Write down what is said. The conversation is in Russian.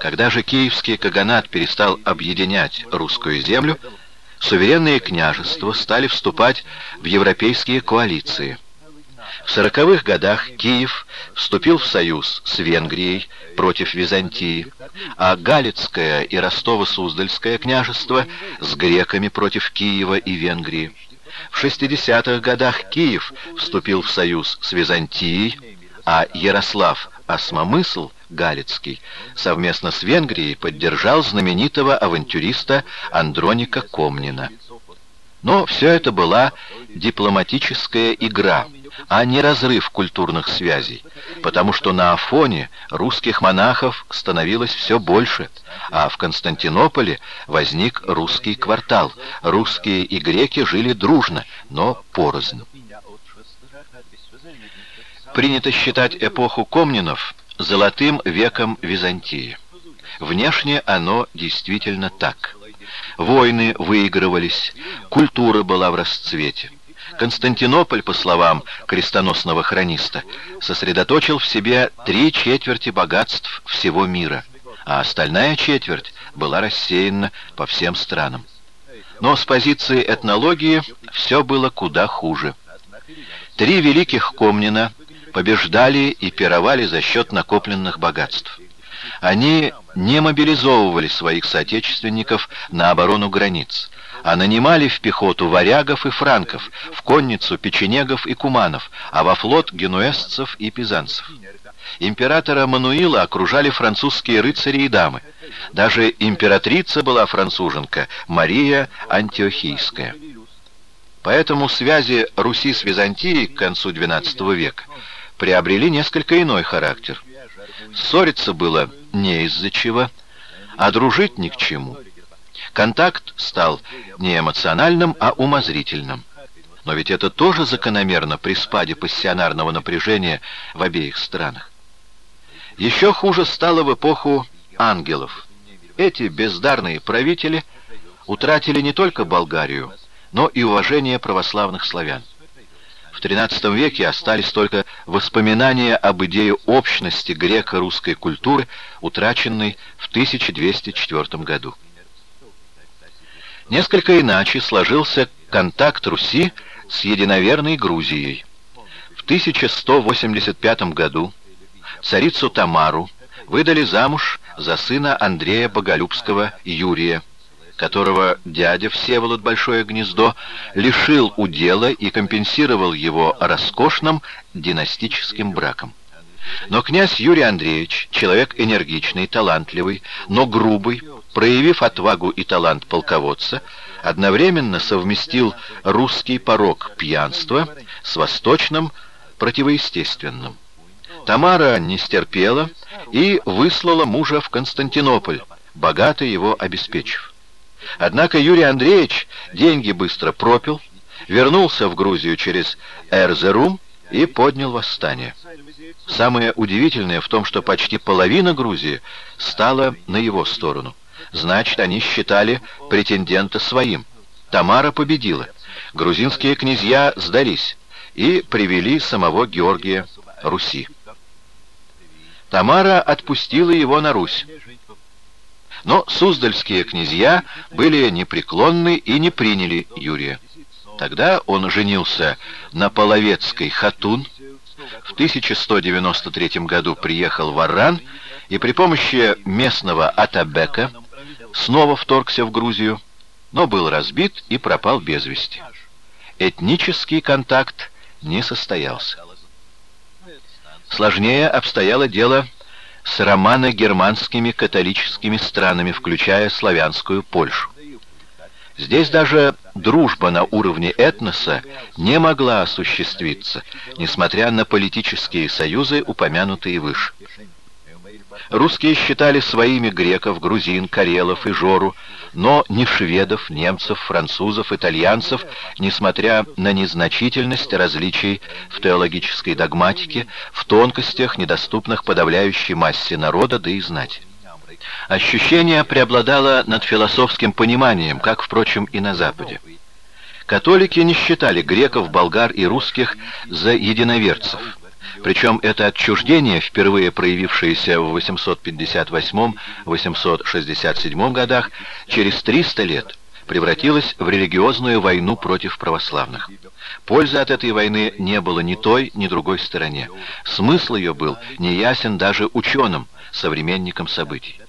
Когда же киевский каганат перестал объединять русскую землю, суверенные княжества стали вступать в европейские коалиции. В сороковых годах Киев вступил в союз с Венгрией против Византии, а Галицкое и Ростово-Суздальское княжество с греками против Киева и Венгрии. В 60-х годах Киев вступил в союз с Византией, а Ярослав Осмомысл Галицкий совместно с Венгрией поддержал знаменитого авантюриста Андроника Комнина. Но все это была дипломатическая игра, а не разрыв культурных связей, потому что на Афоне русских монахов становилось все больше, а в Константинополе возник русский квартал. Русские и греки жили дружно, но порознь. Принято считать эпоху Комнинов золотым веком Византии. Внешне оно действительно так. Войны выигрывались, культура была в расцвете. Константинополь, по словам крестоносного хрониста, сосредоточил в себе три четверти богатств всего мира, а остальная четверть была рассеяна по всем странам. Но с позиции этнологии все было куда хуже. Три великих Комнина побеждали и пировали за счет накопленных богатств. Они не мобилизовывали своих соотечественников на оборону границ, а нанимали в пехоту варягов и франков, в конницу печенегов и куманов, а во флот генуэзцев и пизанцев. Императора Мануила окружали французские рыцари и дамы. Даже императрица была француженка, Мария Антиохийская. Поэтому связи Руси с Византией к концу XII века приобрели несколько иной характер. Ссориться было не из-за чего, а дружить ни к чему. Контакт стал не эмоциональным, а умозрительным. Но ведь это тоже закономерно при спаде пассионарного напряжения в обеих странах. Еще хуже стало в эпоху ангелов. Эти бездарные правители утратили не только Болгарию, но и уважение православных славян. В XIII веке остались только воспоминания об идее общности греко-русской культуры, утраченной в 1204 году. Несколько иначе сложился контакт Руси с единоверной Грузией. В 1185 году царицу Тамару выдали замуж за сына Андрея Боголюбского Юрия, которого дядя Всеволод Большое Гнездо лишил удела и компенсировал его роскошным династическим браком. Но князь Юрий Андреевич, человек энергичный, талантливый, но грубый, проявив отвагу и талант полководца, одновременно совместил русский порог пьянства с восточным противоестественным. Тамара не стерпела и выслала мужа в Константинополь, богато его обеспечив. Однако Юрий Андреевич деньги быстро пропил, вернулся в Грузию через Эрзерум и поднял восстание. Самое удивительное в том, что почти половина Грузии стала на его сторону. Значит, они считали претендента своим. Тамара победила. Грузинские князья сдались и привели самого Георгия Руси. Тамара отпустила его на Русь. Но суздальские князья были непреклонны и не приняли Юрия. Тогда он женился на половецкой Хатун, в 1193 году приехал в Арран и при помощи местного Атабека снова вторгся в Грузию, но был разбит и пропал без вести. Этнический контакт не состоялся. Сложнее обстояло дело с романо-германскими католическими странами, включая славянскую Польшу. Здесь даже дружба на уровне этноса не могла осуществиться, несмотря на политические союзы, упомянутые выше. Русские считали своими греков, грузин, карелов и жору, но не шведов, немцев, французов, итальянцев, несмотря на незначительность различий в теологической догматике, в тонкостях, недоступных подавляющей массе народа, да и знать. Ощущение преобладало над философским пониманием, как, впрочем, и на Западе. Католики не считали греков, болгар и русских за единоверцев, Причем это отчуждение, впервые проявившееся в 858-867 годах, через 300 лет превратилось в религиозную войну против православных. Пользы от этой войны не было ни той, ни другой стороне. Смысл ее был неясен даже ученым, современникам событий.